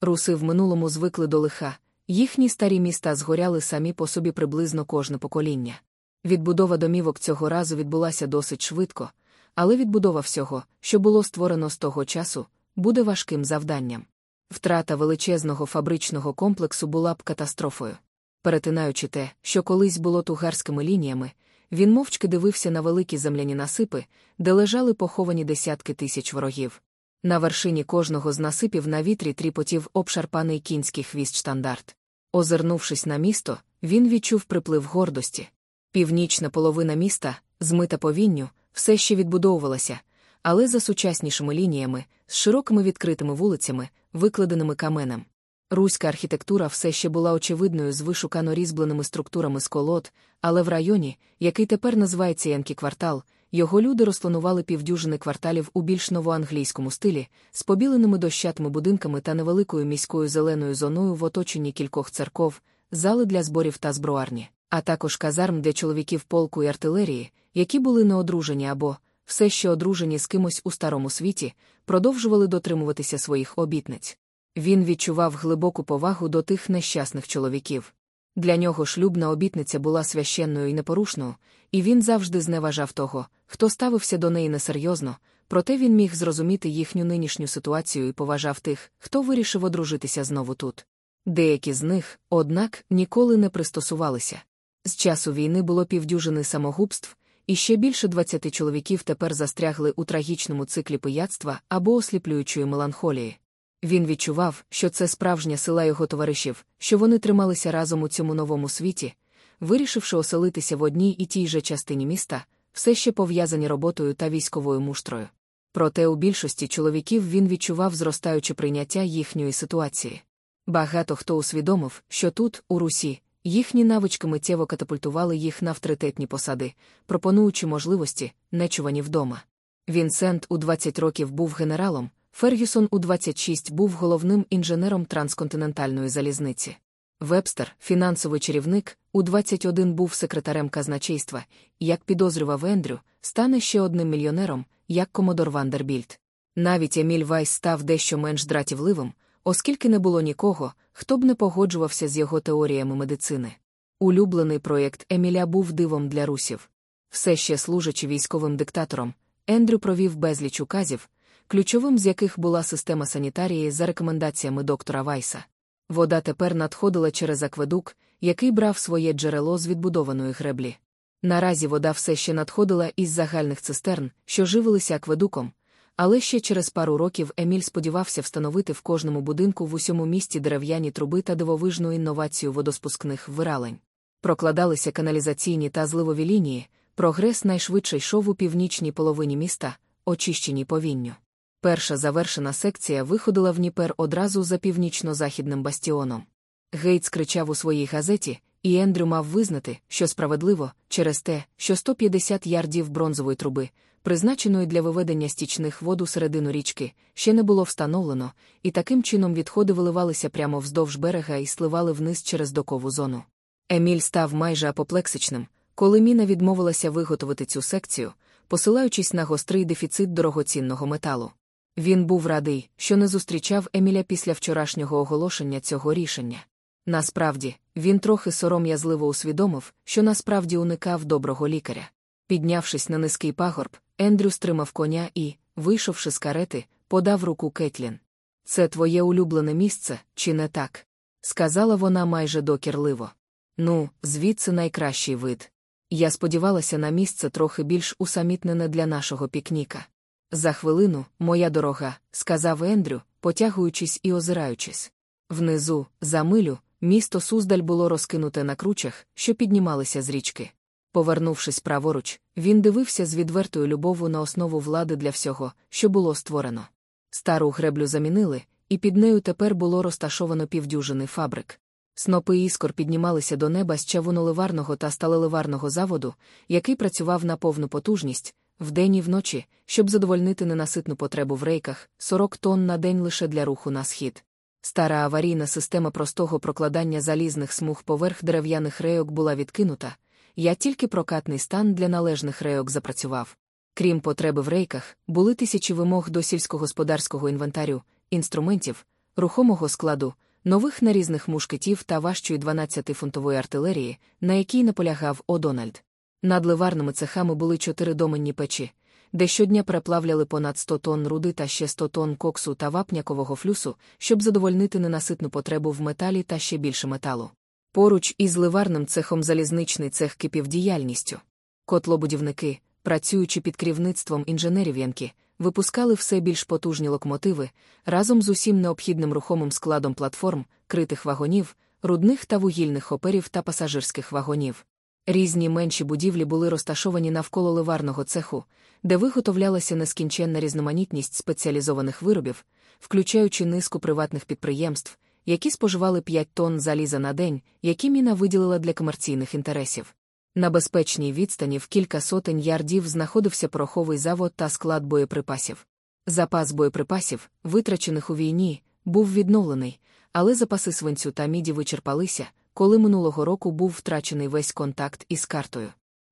Руси в минулому звикли до лиха, їхні старі міста згоряли самі по собі приблизно кожне покоління. Відбудова домівок цього разу відбулася досить швидко, але відбудова всього, що було створено з того часу, буде важким завданням. Втрата величезного фабричного комплексу була б катастрофою. Перетинаючи те, що колись було тугарськими лініями, він мовчки дивився на великі земляні насипи, де лежали поховані десятки тисяч ворогів. На вершині кожного з насипів на вітрі тріпотів обшарпаний кінський хвіст штандарт. Озирнувшись на місто, він відчув приплив гордості. Північна половина міста, змита повінню, все ще відбудовувалася, але за сучаснішими лініями, з широкими відкритими вулицями, викладеними каменем. Руська архітектура все ще була очевидною з вишукано різьбленими структурами з колод, але в районі, який тепер називається Янкі квартал, його люди розпланували півдюжини кварталів у більш новоанглійському стилі, з побіленими дощатими будинками та невеликою міською зеленою зоною в оточенні кількох церков, зали для зборів та зброарні, а також казарм для чоловіків полку і артилерії, які були неодружені або, все ще одружені з кимось у старому світі, продовжували дотримуватися своїх обітниць. Він відчував глибоку повагу до тих нещасних чоловіків. Для нього шлюбна обітниця була священною і непорушною, і він завжди зневажав того, хто ставився до неї несерйозно, проте він міг зрозуміти їхню нинішню ситуацію і поважав тих, хто вирішив одружитися знову тут. Деякі з них, однак, ніколи не пристосувалися. З часу війни було півдюжини самогубств, і ще більше двадцяти чоловіків тепер застрягли у трагічному циклі пияцтва або осліплюючої меланхолії. Він відчував, що це справжня сила його товаришів, що вони трималися разом у цьому новому світі, вирішивши оселитися в одній і тій же частині міста, все ще пов'язані роботою та військовою муштрою. Проте у більшості чоловіків він відчував зростаюче прийняття їхньої ситуації. Багато хто усвідомив, що тут, у Русі, їхні навички миттєво катапультували їх на авторитетні посади, пропонуючи можливості, нечувані вдома. Вінсент у 20 років був генералом. Фергюсон у 26 був головним інженером трансконтинентальної залізниці. Вебстер, фінансовий чарівник, у 21 був секретарем казначейства, як підозрював Ендрю, стане ще одним мільйонером, як комодор Вандербільд. Навіть Еміль Вайс став дещо менш дратівливим, оскільки не було нікого, хто б не погоджувався з його теоріями медицини. Улюблений проєкт Еміля був дивом для русів. Все ще служачи військовим диктатором, Ендрю провів безліч указів ключовим з яких була система санітарії за рекомендаціями доктора Вайса. Вода тепер надходила через акведук, який брав своє джерело з відбудованої греблі. Наразі вода все ще надходила із загальних цистерн, що живилися акведуком, але ще через пару років Еміль сподівався встановити в кожному будинку в усьому місті дерев'яні труби та дивовижну інновацію водоспускних виралень. Прокладалися каналізаційні та зливові лінії, прогрес найшвидше йшов у північній половині міста, очищеній повінню. Перша завершена секція виходила в Дніпер одразу за північно-західним бастіоном. Гейтс кричав у своїй газеті, і Ендрю мав визнати, що справедливо, через те, що 150 ярдів бронзової труби, призначеної для виведення стічних вод у середину річки, ще не було встановлено, і таким чином відходи виливалися прямо вздовж берега і сливали вниз через докову зону. Еміль став майже апоплексичним, коли міна відмовилася виготовити цю секцію, посилаючись на гострий дефіцит дорогоцінного металу. Він був радий, що не зустрічав Еміля після вчорашнього оголошення цього рішення. Насправді, він трохи сором'язливо усвідомив, що насправді уникав доброго лікаря. Піднявшись на низький пагорб, Ендрю стримав коня і, вийшовши з карети, подав руку Кетлін. Це твоє улюблене місце, чи не так? сказала вона майже докірливо. Ну, звідси найкращий вид. Я сподівалася на місце трохи більш усамітнене для нашого пікніка. За хвилину, моя дорога, сказав Ендрю, потягуючись і озираючись. Внизу, за милю, місто Суздаль було розкинуте на кручах, що піднімалися з річки. Повернувшись праворуч, він дивився з відвертою любов'ю на основу влади для всього, що було створено. Стару греблю замінили, і під нею тепер було розташовано півдюжини фабрик. Снопи іскор піднімалися до неба з чавуноливарного та сталеливарного заводу, який працював на повну потужність, вдень і вночі, щоб задовольнити ненаситну потребу в рейках 40 тонн на день лише для руху на схід. Стара аварійна система простого прокладання залізних смуг поверх дерев'яних рейок була відкинута, я тільки прокатний стан для належних рейок запрацював. Крім потреби в рейках, були тисячі вимог до сільськогосподарського інвентарю, інструментів, рухомого складу, нових нарізних мушкетів та важчої 12-фунтової артилерії, на якій наполягав О'Дональд. Над ливарними цехами були чотири доменні печі, де щодня переплавляли понад 100 тонн руди та ще 100 тонн коксу та вапнякового флюсу, щоб задовольнити ненаситну потребу в металі та ще більше металу. Поруч із ливарним цехом залізничний цех кипів діяльністю. Котлобудівники, працюючи під керівництвом інженерів Янки, випускали все більш потужні локомотиви разом з усім необхідним рухомим складом платформ, критих вагонів, рудних та вугільних оперів та пасажирських вагонів. Різні менші будівлі були розташовані навколо ливарного цеху, де виготовлялася нескінченна різноманітність спеціалізованих виробів, включаючи низку приватних підприємств, які споживали 5 тонн заліза на день, які міна виділила для комерційних інтересів. На безпечній відстані в кілька сотень ярдів знаходився пороховий завод та склад боєприпасів. Запас боєприпасів, витрачених у війні, був відновлений, але запаси свинцю та міді вичерпалися, коли минулого року був втрачений весь контакт із картою.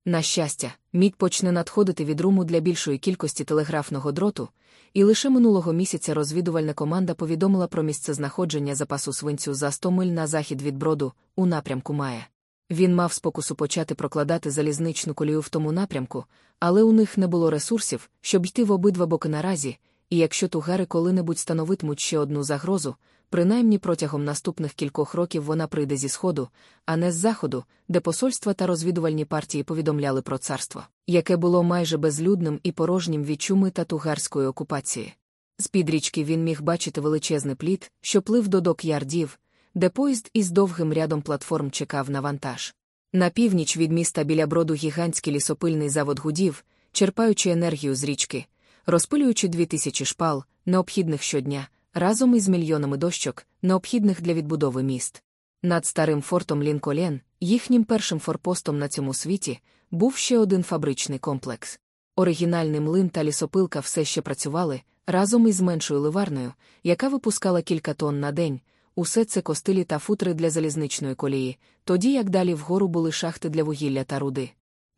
На щастя, мідь почне надходити від руму для більшої кількості телеграфного дроту, і лише минулого місяця розвідувальна команда повідомила про місце знаходження запасу свинцю за 100 миль на захід від броду, у напрямку Має. Він мав спокусу почати прокладати залізничну колію в тому напрямку, але у них не було ресурсів, щоб йти в обидва боки наразі, і якщо тугари коли-небудь становитимуть ще одну загрозу, принаймні протягом наступних кількох років вона прийде зі сходу, а не з заходу, де посольства та розвідувальні партії повідомляли про царство, яке було майже безлюдним і порожнім від чуми та тугарської окупації. З під річки він міг бачити величезний плід, що плив до док ярдів, де поїзд із довгим рядом платформ чекав на вантаж. На північ від міста біля броду гігантський лісопильний завод гудів, черпаючи енергію з річки, розпилюючи дві тисячі шпал, необхідних щодня, разом із мільйонами дощок, необхідних для відбудови міст. Над старим фортом Лінколен, їхнім першим форпостом на цьому світі, був ще один фабричний комплекс. Оригінальний млин та лісопилка все ще працювали разом із меншою ливарною, яка випускала кілька тонн на день. Усе це костилі та футри для залізничної колії, тоді як далі вгору були шахти для вугілля та руди.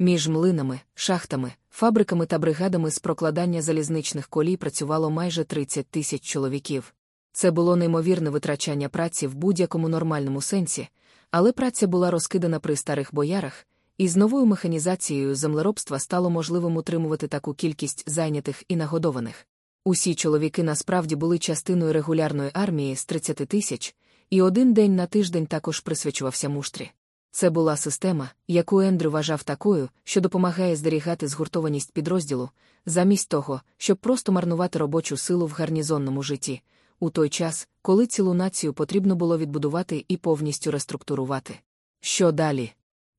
Між млинами, шахтами, фабриками та бригадами з прокладання залізничних колій працювало майже 30 тисяч чоловіків. Це було неймовірне витрачання праці в будь-якому нормальному сенсі, але праця була розкидана при старих боярах, і з новою механізацією землеробства стало можливим утримувати таку кількість зайнятих і нагодованих. Усі чоловіки насправді були частиною регулярної армії з 30 тисяч, і один день на тиждень також присвячувався муштрі. Це була система, яку Ендрю вважав такою, що допомагає зберігати згуртованість підрозділу, замість того, щоб просто марнувати робочу силу в гарнізонному житті, у той час, коли цілу націю потрібно було відбудувати і повністю реструктурувати. Що далі?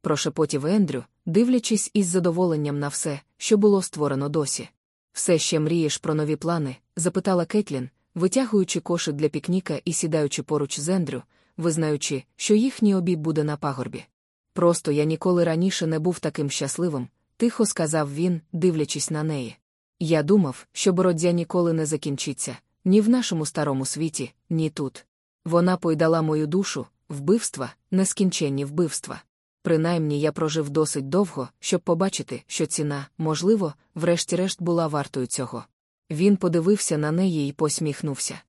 прошепотів Ендрю, дивлячись із задоволенням на все, що було створено досі. Все ще мрієш про нові плани? запитала Кетлін, витягуючи кошик для пікніка і сідаючи поруч з Ендрю, визнаючи, що їхній обід буде на пагорбі. Просто я ніколи раніше не був таким щасливим, тихо сказав він, дивлячись на неї. Я думав, що боротьба ніколи не закінчиться, ні в нашому старому світі, ні тут. Вона пойдала мою душу, вбивства, нескінченні вбивства. Принаймні я прожив досить довго, щоб побачити, що ціна, можливо, врешті-решт була вартою цього. Він подивився на неї і посміхнувся.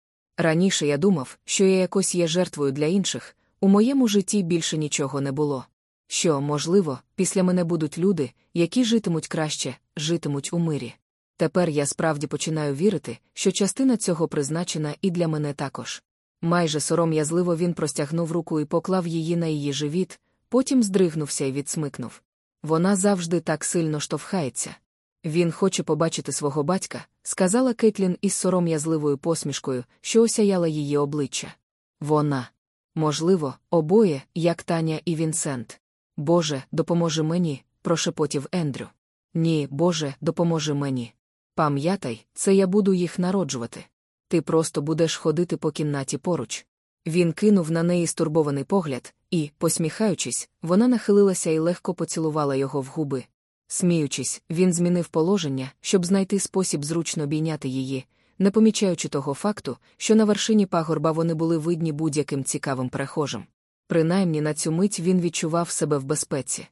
Раніше я думав, що я якось є жертвою для інших, у моєму житті більше нічого не було. Що, можливо, після мене будуть люди, які житимуть краще, житимуть у мирі. Тепер я справді починаю вірити, що частина цього призначена і для мене також. Майже сором'язливо він простягнув руку і поклав її на її живіт, потім здригнувся і відсмикнув. Вона завжди так сильно штовхається. Він хоче побачити свого батька, сказала Кетлін із сором'язливою посмішкою, що осяяла її обличчя. Вона. Можливо, обоє, як Таня і Вінсент. Боже, допоможи мені, прошепотів Ендрю. Ні, Боже, допоможи мені. Пам'ятай, це я буду їх народжувати. Ти просто будеш ходити по кімнаті поруч. Він кинув на неї стурбований погляд, і, посміхаючись, вона нахилилася і легко поцілувала його в губи. Сміючись, він змінив положення, щоб знайти спосіб зручно обійняти її, не помічаючи того факту, що на вершині пагорба вони були видні будь-яким цікавим перехожим. Принаймні на цю мить він відчував себе в безпеці.